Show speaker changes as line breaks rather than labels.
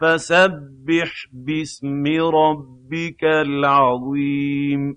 فَسَبِّحْ بِاسْمِ رَبِّكَ الْعَظِيمِ.